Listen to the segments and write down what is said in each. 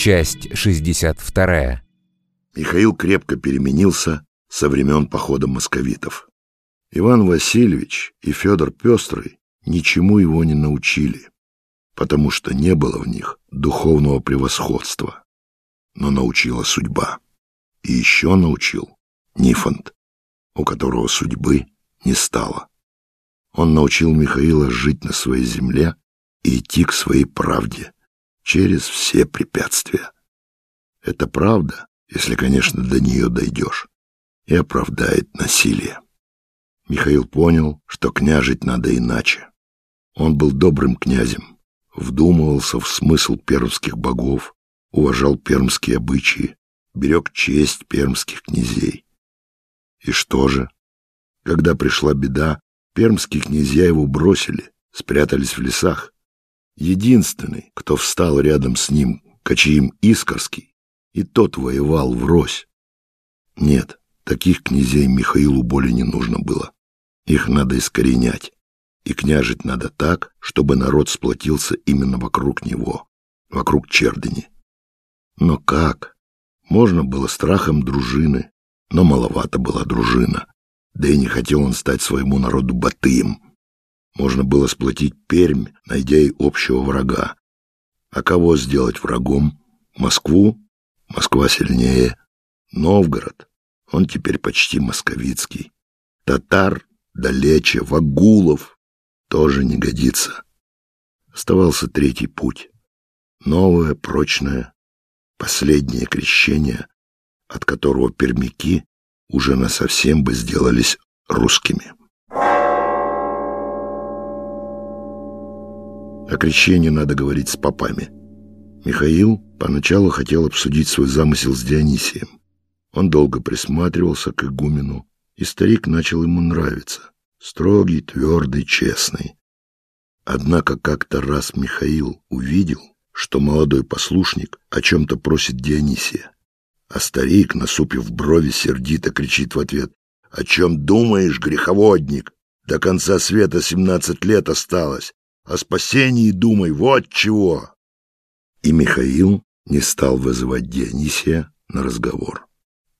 Часть 62. Михаил крепко переменился со времен похода московитов. Иван Васильевич и Федор Пестрый ничему его не научили, потому что не было в них духовного превосходства. Но научила судьба. И еще научил Нифонт, у которого судьбы не стало. Он научил Михаила жить на своей земле и идти к своей правде через все препятствия. Это правда, если, конечно, до нее дойдешь, и оправдает насилие. Михаил понял, что княжить надо иначе. Он был добрым князем, вдумывался в смысл пермских богов, уважал пермские обычаи, берег честь пермских князей. И что же? Когда пришла беда, пермские князья его бросили, спрятались в лесах. Единственный, кто встал рядом с ним, Кочиим Искорский, и тот воевал врозь. Нет, таких князей Михаилу более не нужно было. Их надо искоренять. И княжить надо так, чтобы народ сплотился именно вокруг него, вокруг Чердыни. Но как? Можно было страхом дружины, но маловато была дружина. Да и не хотел он стать своему народу батыем. Можно было сплотить Пермь, найдя и общего врага. А кого сделать врагом? Москву? Москва сильнее. Новгород? Он теперь почти московицкий. Татар далече, Вагулов тоже не годится. Оставался третий путь. Новое, прочное, последнее крещение, от которого пермяки уже насовсем бы сделались русскими. О крещении надо говорить с попами. Михаил поначалу хотел обсудить свой замысел с Дионисием. Он долго присматривался к игумену, и старик начал ему нравиться. Строгий, твердый, честный. Однако как-то раз Михаил увидел, что молодой послушник о чем-то просит Дионисия. А старик, насупив брови, сердито кричит в ответ. «О чем думаешь, греховодник? До конца света семнадцать лет осталось. О спасении думай, вот чего!» И Михаил не стал вызывать Дионисия на разговор.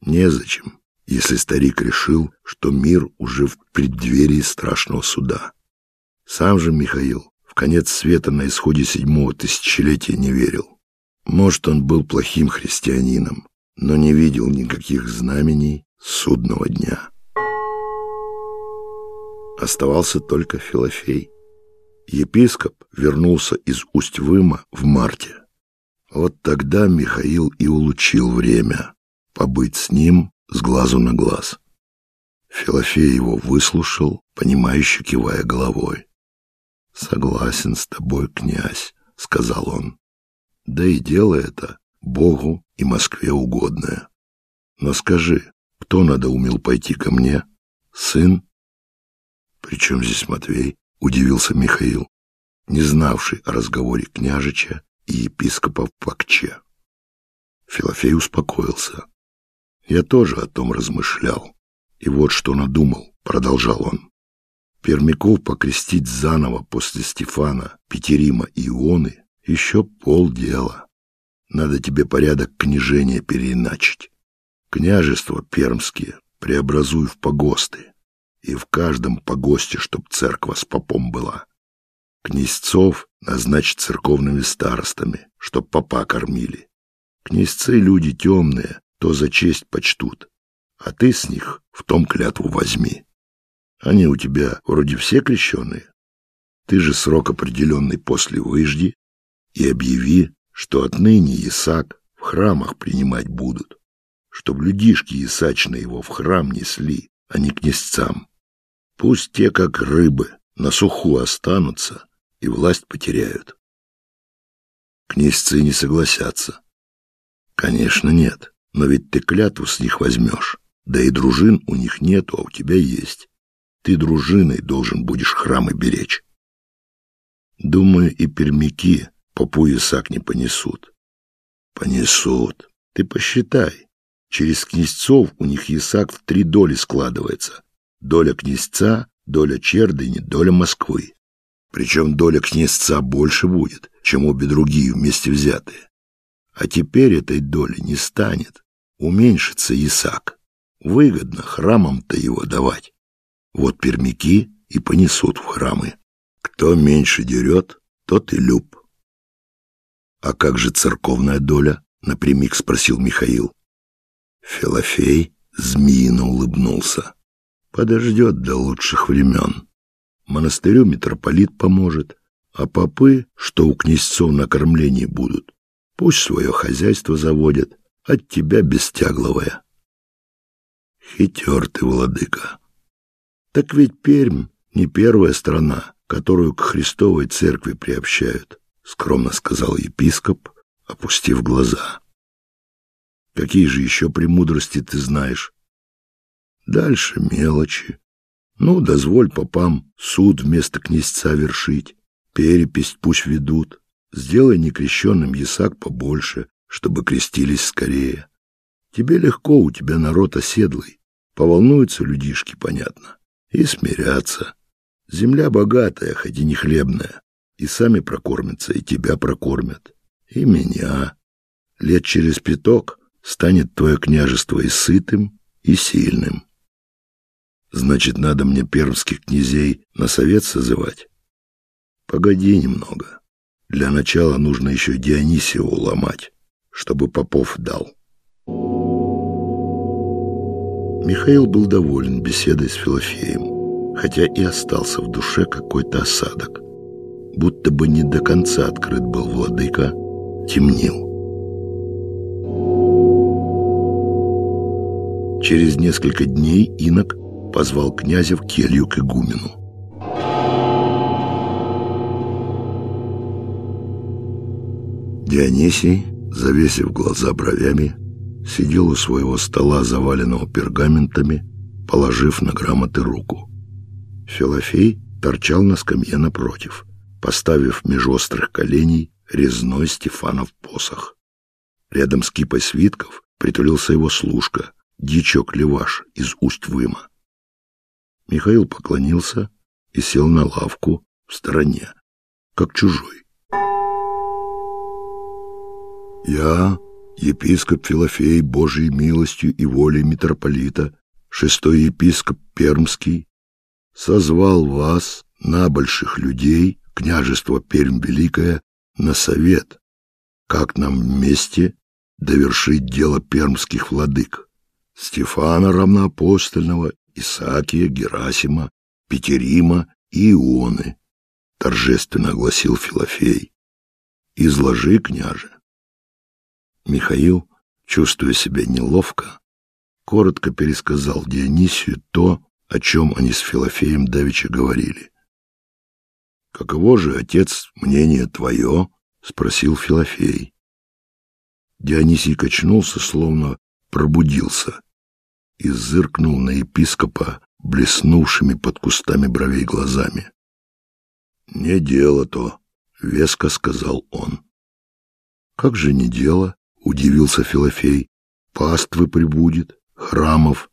Незачем, если старик решил, что мир уже в преддверии страшного суда. Сам же Михаил в конец света на исходе седьмого тысячелетия не верил. Может, он был плохим христианином, но не видел никаких знамений судного дня. Оставался только Филофей. Епископ вернулся из Усть-Выма в марте. Вот тогда Михаил и улучил время побыть с ним с глазу на глаз. Филофей его выслушал, понимающе кивая головой. «Согласен с тобой, князь», — сказал он. «Да и дело это Богу и Москве угодное. Но скажи, кто надоумел пойти ко мне? Сын? При чем здесь Матвей? Удивился Михаил, не знавший о разговоре княжича и епископа в Пакче. Филофей успокоился. Я тоже о том размышлял. И вот что надумал, продолжал он. Пермяков покрестить заново после Стефана, Петерима и Ионы еще полдела. Надо тебе порядок княжения переиначить. Княжества пермские преобразуй в погосты, и в каждом погосте, чтоб церква с попом была. Князцов назначить церковными старостами, чтоб попа кормили. Князцы люди темные, то за честь почтут, а ты с них в том клятву возьми. Они у тебя вроде все крещеные. Ты же срок определенный после выжди и объяви, что отныне Исаак в храмах принимать будут, чтоб людишки Исачны его в храм несли, а не князцам. Пусть те, как рыбы, на суху останутся и власть потеряют. Князцы не согласятся. Конечно, нет, но ведь ты клятву с них возьмешь, да и дружин у них нету, а у тебя есть. Ты дружиной должен будешь храмы беречь. Думаю, и пермяки попу Исаак не понесут. Понесут. Ты посчитай. Через князцов у них Исаак в три доли складывается. Доля князца, доля Чердыни, доля Москвы. Причем доля князца больше будет, чем обе другие вместе взятые. А теперь этой доли не станет. Уменьшится Исаак. Выгодно храмам-то его давать. Вот пермяки и понесут в храмы. Кто меньше дерет, тот и люб. — А как же церковная доля? — напрямик спросил Михаил. Филофей змеино улыбнулся. Подождет до лучших времен. Монастырю митрополит поможет, а попы, что у князцов на кормлении будут, пусть свое хозяйство заводят, от тебя бестягловая. Хитер ты, владыка. Так ведь Пермь не первая страна, которую к Христовой церкви приобщают, скромно сказал епископ, опустив глаза. Какие же еще премудрости ты знаешь? Дальше мелочи. Ну, дозволь попам суд вместо князца вершить, перепись пусть ведут. Сделай некрещенным ясак побольше, чтобы крестились скорее. Тебе легко, у тебя народ оседлый. Поволнуются людишки, понятно, и смирятся. Земля богатая, хоть и не хлебная, и сами прокормятся, и тебя прокормят, и меня. Лет через пяток станет твое княжество и сытым, и сильным. Значит, надо мне пермских князей на совет созывать? Погоди немного. Для начала нужно еще Дионисия уломать, чтобы Попов дал. Михаил был доволен беседой с Филофеем, хотя и остался в душе какой-то осадок. Будто бы не до конца открыт был владыка, темнил. Через несколько дней инок позвал князя в келью к игумену. Дионисий, завесив глаза бровями, сидел у своего стола, заваленного пергаментами, положив на грамоты руку. Филофей торчал на скамье напротив, поставив меж острых коленей резной Стефанов посох. Рядом с кипой свитков притулился его служка, дичок-леваш из Усть-Выма. Михаил поклонился и сел на лавку в стороне, как чужой. «Я епископ Филофей Божией милостью и волей митрополита, шестой епископ Пермский, созвал вас, на больших людей, княжество Пермь Великое, на совет, как нам вместе довершить дело пермских владык, Стефана равноапостольного, Исаакия, Герасима, Петерима и Ионы, торжественно огласил Филофей. Изложи, княже. Михаил, чувствуя себя неловко, коротко пересказал Дионисию то, о чем они с Филофеем давеча говорили. «Каково же, отец, мнение твое?» — спросил Филофей. Дионисий качнулся, словно пробудился, и зыркнул на епископа блеснувшими под кустами бровей глазами. «Не дело то», — веско сказал он. «Как же не дело?» — удивился Филофей. «Паствы прибудет, храмов».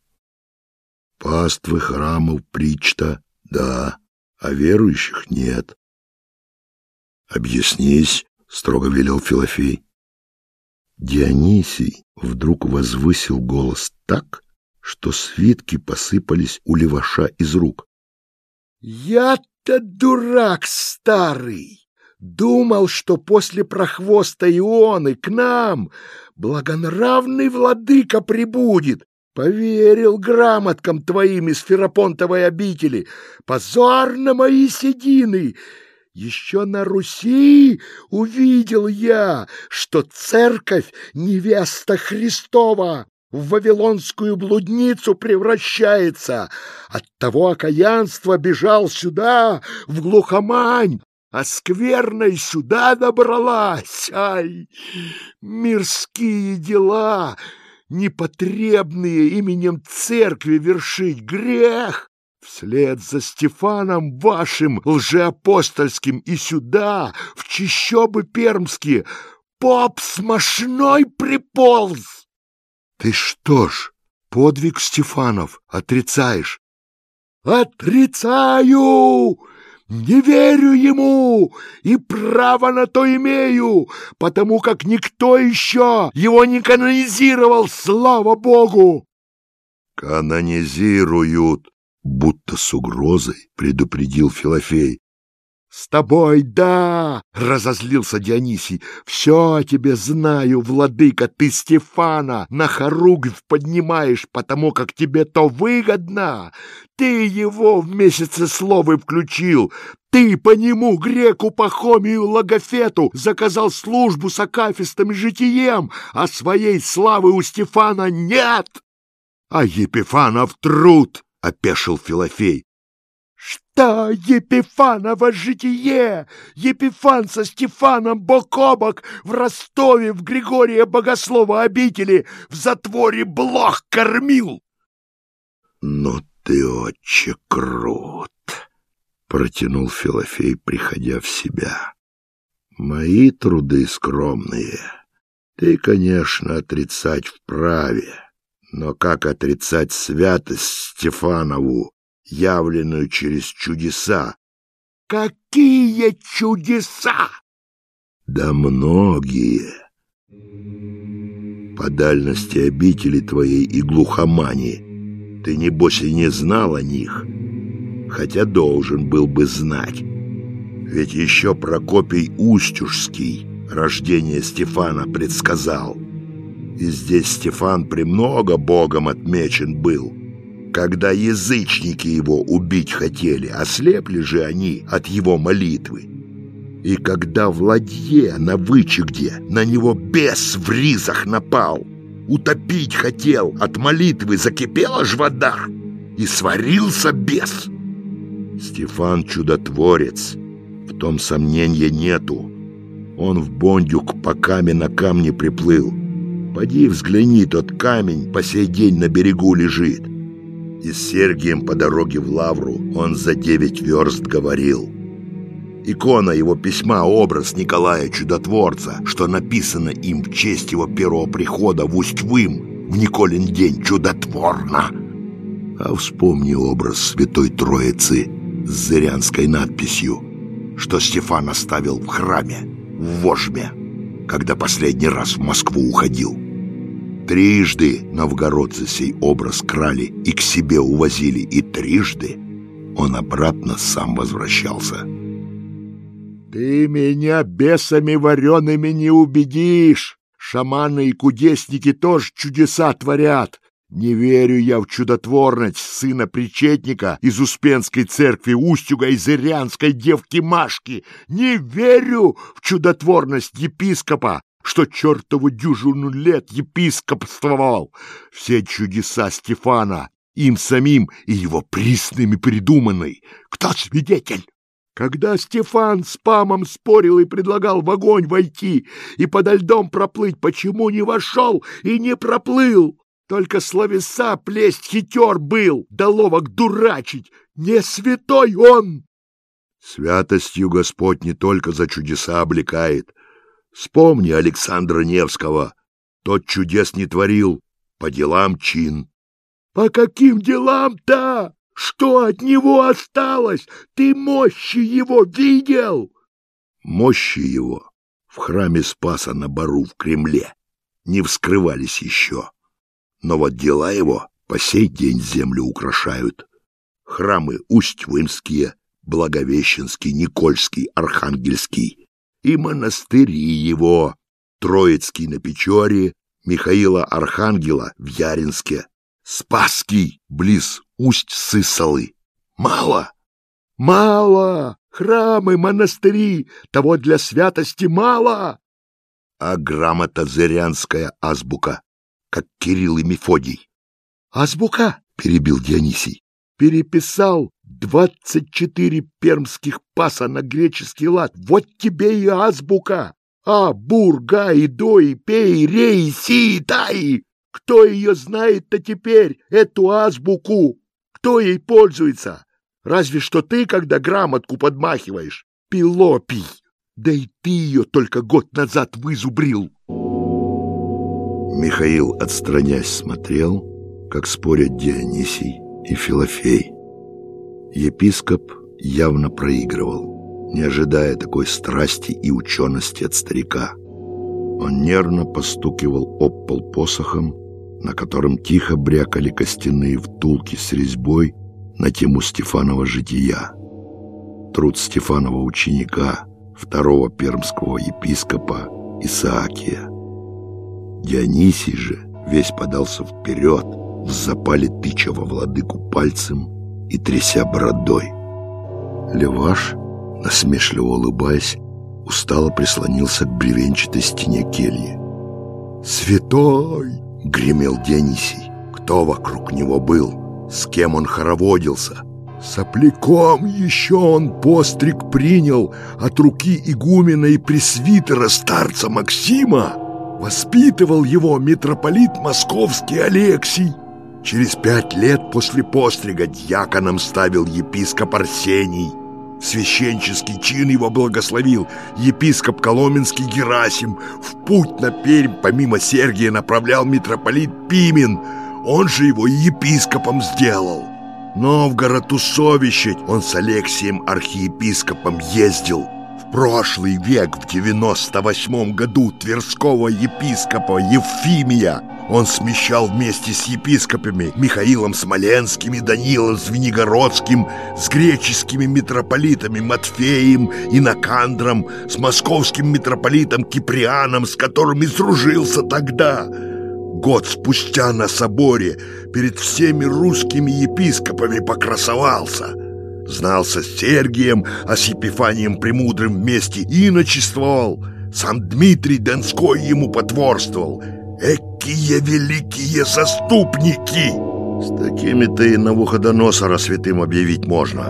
«Паствы, храмов, причта, да, а верующих нет». «Объяснись», — строго велел Филофей. Дионисий вдруг возвысил голос так, что свитки посыпались у леваша из рук. «Я-то дурак старый!» Думал, что после прохвоста Ионы к нам благонравный владыка прибудет. Поверил грамоткам твоим из Ферапонтовой обители. Позор на мои седины! Еще на Руси увидел я, что церковь — невеста Христова в вавилонскую блудницу превращается. От того окаянства бежал сюда, в глухомань, а скверной сюда добралась. Ай, мирские дела, непотребные именем церкви вершить грех. Вслед за Стефаном вашим лжеапостольским и сюда, в чищобы пермские, поп смошной приполз. Ты что ж, подвиг Стефанов отрицаешь? Отрицаю! Не верю ему и право на то имею, потому как никто еще его не канонизировал, слава богу. Канонизируют, будто с угрозой предупредил Филофей. «С тобой, да!» — разозлился Дионисий. «Все о тебе знаю, владыка, ты Стефана на хоругвь поднимаешь, потому как тебе то выгодно. Ты его в месяце словы включил, ты по нему, греку Пахомию Логофету, заказал службу с акафистом и житием, а своей славы у Стефана нет!» «А Епифанов труд!» — опешил Филофей. Что Епифаново житие? Епифан со Стефаном бок о бок в Ростове в Григория Богослова обители в затворе блох кормил. Ну ты, отче, крут, протянул Филофей, приходя в себя. Мои труды скромные. Ты, конечно, отрицать вправе, но как отрицать святость Стефанову, явленную через чудеса. Какие чудеса? Да многие. По дальности обители твоей и глухомани ты, небось, и не знал о них, хотя должен был бы знать. Ведь еще Прокопий Устюжский рождение Стефана предсказал. И здесь Стефан премного Богом отмечен был — когда язычники его убить хотели, ослепли же они от его молитвы. И когда в на вычегде на него бес в ризах напал, утопить хотел, от молитвы закипела ж вода, и сварился бес. Стефан чудотворец, в том сомнения нету. Он в бондюк по камень на камне приплыл. Поди взгляни, тот камень по сей день на берегу лежит и с Сергием по дороге в Лавру он за девять верст говорил. Икона его письма — образ Николая Чудотворца, что написано им в честь его первого прихода в Усть-Вым в Николин день чудотворно. А вспомни образ Святой Троицы с зырянской надписью, что Стефан оставил в храме, в Вожме, когда последний раз в Москву уходил. Трижды новгородцы сей образ крали и к себе увозили, и трижды он обратно сам возвращался. «Ты меня бесами вареными не убедишь! Шаманы и кудесники тоже чудеса творят!» Не верю я в чудотворность сына причетника из Успенской церкви Устюга и Зырянской девки Машки. Не верю в чудотворность епископа, что чертову дюжину лет епископствовал. Все чудеса Стефана, им самим и его присными придуманной. Кто свидетель? Когда Стефан с Памом спорил и предлагал в огонь войти и подо льдом проплыть, почему не вошел и не проплыл? Только словеса плесть хитер был, да ловок дурачить. Не святой он! Святостью Господь не только за чудеса облекает, Вспомни Александра Невского. Тот чудес не творил, по делам чин. — По каким делам-то? Что от него осталось? Ты мощи его видел? Мощи его в храме Спаса на Бару в Кремле не вскрывались еще. Но вот дела его по сей день землю украшают. Храмы Усть-Вымские, Благовещенский, Никольский, Архангельский и монастыри его, Троицкий на Печоре, Михаила Архангела в Яринске, Спасский близ Усть-Сысалы. Мало? Мало! Храмы, монастыри, того для святости мало! А грамота зырянская азбука, как Кирилл и Мефодий. Азбука? — перебил Дионисий. Переписал Двадцать четыре пермских паса на греческий лад. Вот тебе и азбука. А, бур, гай, дой, пей, рей, си, тай. Кто ее знает-то теперь, эту азбуку? Кто ей пользуется? Разве что ты, когда грамотку подмахиваешь. Пилопий. Да и ты ее только год назад вызубрил. Михаил, отстранясь, смотрел, как спорят Дионисий и Филофей. Епископ явно проигрывал, не ожидая такой страсти и учености от старика. Он нервно постукивал об пол посохом, на котором тихо брякали костяные втулки с резьбой на тему Стефанова жития. Труд Стефанова ученика, второго пермского епископа Исаакия. Дионисий же весь подался вперед, в запале тыча во владыку пальцем и тряся бородой. Леваш, насмешливо улыбаясь, устало прислонился к бревенчатой стене кельи. «Святой!» — гремел Денисий. Кто вокруг него был? С кем он хороводился? Сопляком еще он постриг принял от руки игумена и пресвитера старца Максима. Воспитывал его митрополит московский Алексий. Через пять лет после пострига дьяконом ставил епископ Арсений. Священческий чин его благословил епископ Коломенский Герасим. В путь на Пермь помимо Сергия направлял митрополит Пимен. Он же его епископом сделал. Новгород усовещать он с Алексием архиепископом ездил прошлый век, в 98 году, Тверского епископа Евфимия он смещал вместе с епископами Михаилом Смоленским и Данилом Звенигородским, с греческими митрополитами Матфеем и Накандром, с московским митрополитом Киприаном, с которым и сдружился тогда. Год спустя на соборе перед всеми русскими епископами покрасовался – Знался с Сергием, а с Епифанием Премудрым вместе иночествовал. Сам Дмитрий Донской ему потворствовал. Экие великие заступники! С такими-то и Навуходоносора святым объявить можно.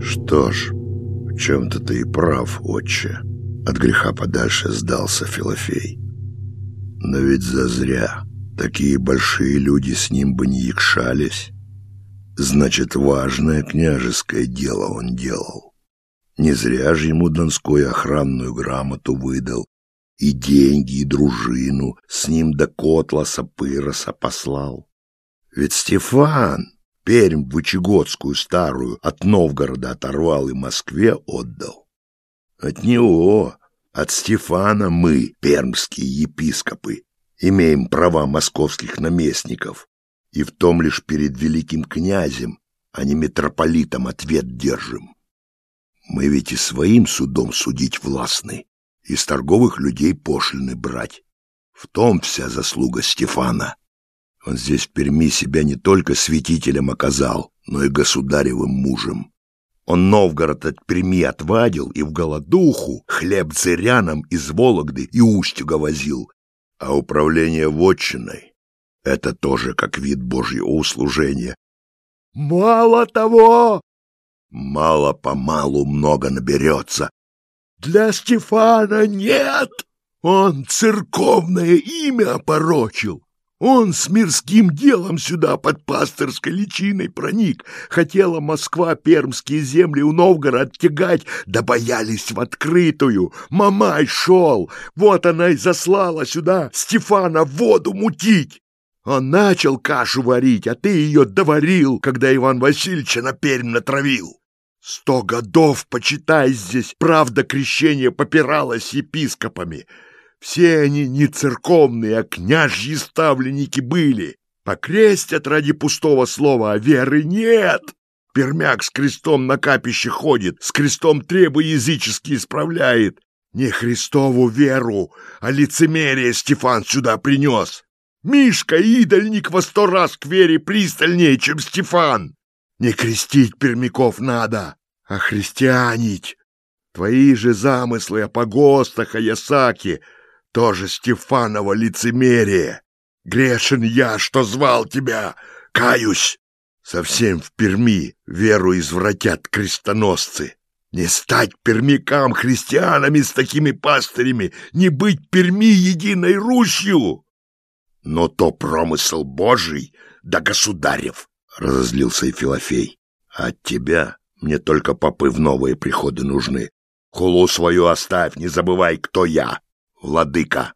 Что ж, в чем-то ты и прав, отче. От греха подальше сдался Филофей. Но ведь зазря. Такие большие люди с ним бы не якшались. Значит, важное княжеское дело он делал. Не зря же ему Донской охранную грамоту выдал, и деньги, и дружину с ним до Котласа Пыроса послал. Ведь Стефан Пермь Вычегодскую старую от Новгорода оторвал и Москве отдал. От него, от Стефана мы, пермские епископы, имеем права московских наместников, и в том лишь перед великим князем, а не митрополитом ответ держим. Мы ведь и своим судом судить властны, и с торговых людей пошлины брать. В том вся заслуга Стефана. Он здесь в Перми себя не только святителем оказал, но и государевым мужем. Он Новгород от Перми отвадил и в голодуху хлеб царянам из Вологды и Устюга возил, а управление вотчиной — это тоже как вид Божьего услужения. Мало того! Мало-помалу много наберется. Для Стефана нет! Он церковное имя опорочил. Он с мирским делом сюда под пасторской личиной проник. Хотела Москва пермские земли у Новгорода тягать, да боялись в открытую. Мамай шел, вот она и заслала сюда Стефана воду мутить. Он начал кашу варить, а ты ее доварил, когда Иван Васильевича на Пермь натравил. Сто годов, почитай здесь, правда крещения попиралась епископами. Все они не церковные, а княжьи ставленники были. Покрестят ради пустого слова, а веры нет. Пермяк с крестом на капище ходит, с крестом требы языческие исправляет. Не Христову веру, а лицемерие Стефан сюда принес. Мишка, идольник во сто раз к вере пристальнее, чем Стефан. Не крестить пермяков надо, а христианить. Твои же замыслы о погостах, о ясаке — тоже Стефаново лицемерие. Грешен я, что звал тебя, каюсь. Совсем в Перми веру извратят крестоносцы. Не стать пермякам христианами с такими пастырями, не быть Перми единой Русью. Но то промысел Божий да государев, — разозлился и Филофей. От тебя мне только попы в новые приходы нужны. Хулу свою оставь, не забывай, кто я владыка.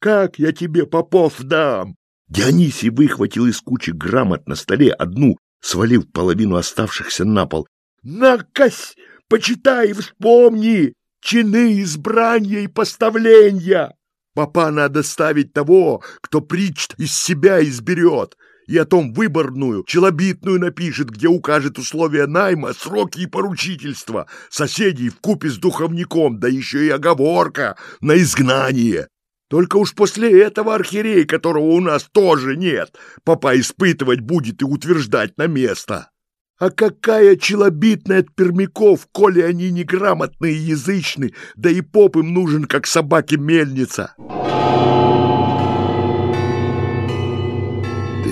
Как я тебе попов дам? Дионисий выхватил из кучи грамот на столе одну, свалив половину оставшихся на пол. «Накось! Почитай и вспомни! Чины избрания и поставления! Папа надо ставить того, кто причт из себя изберет, и о том выборную, челобитную напишет, где укажет условия найма, сроки и поручительства, соседей в купе с духовником, да еще и оговорка на изгнание. Только уж после этого архиерей, которого у нас тоже нет, папа испытывать будет и утверждать на место. А какая челобитная от пермяков, коли они неграмотные и язычны, да и поп им нужен, как собаке мельница.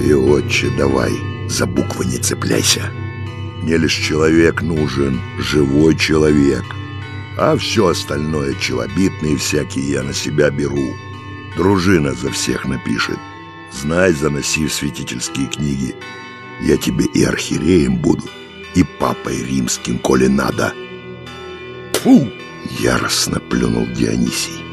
Ты, отче, давай, за буквы не цепляйся. Мне лишь человек нужен, живой человек. А все остальное, челобитные всякие, я на себя беру. Дружина за всех напишет. Знай, заноси в святительские книги. Я тебе и архиереем буду, и папой римским, коли надо. Фу! Яростно плюнул Дионисий.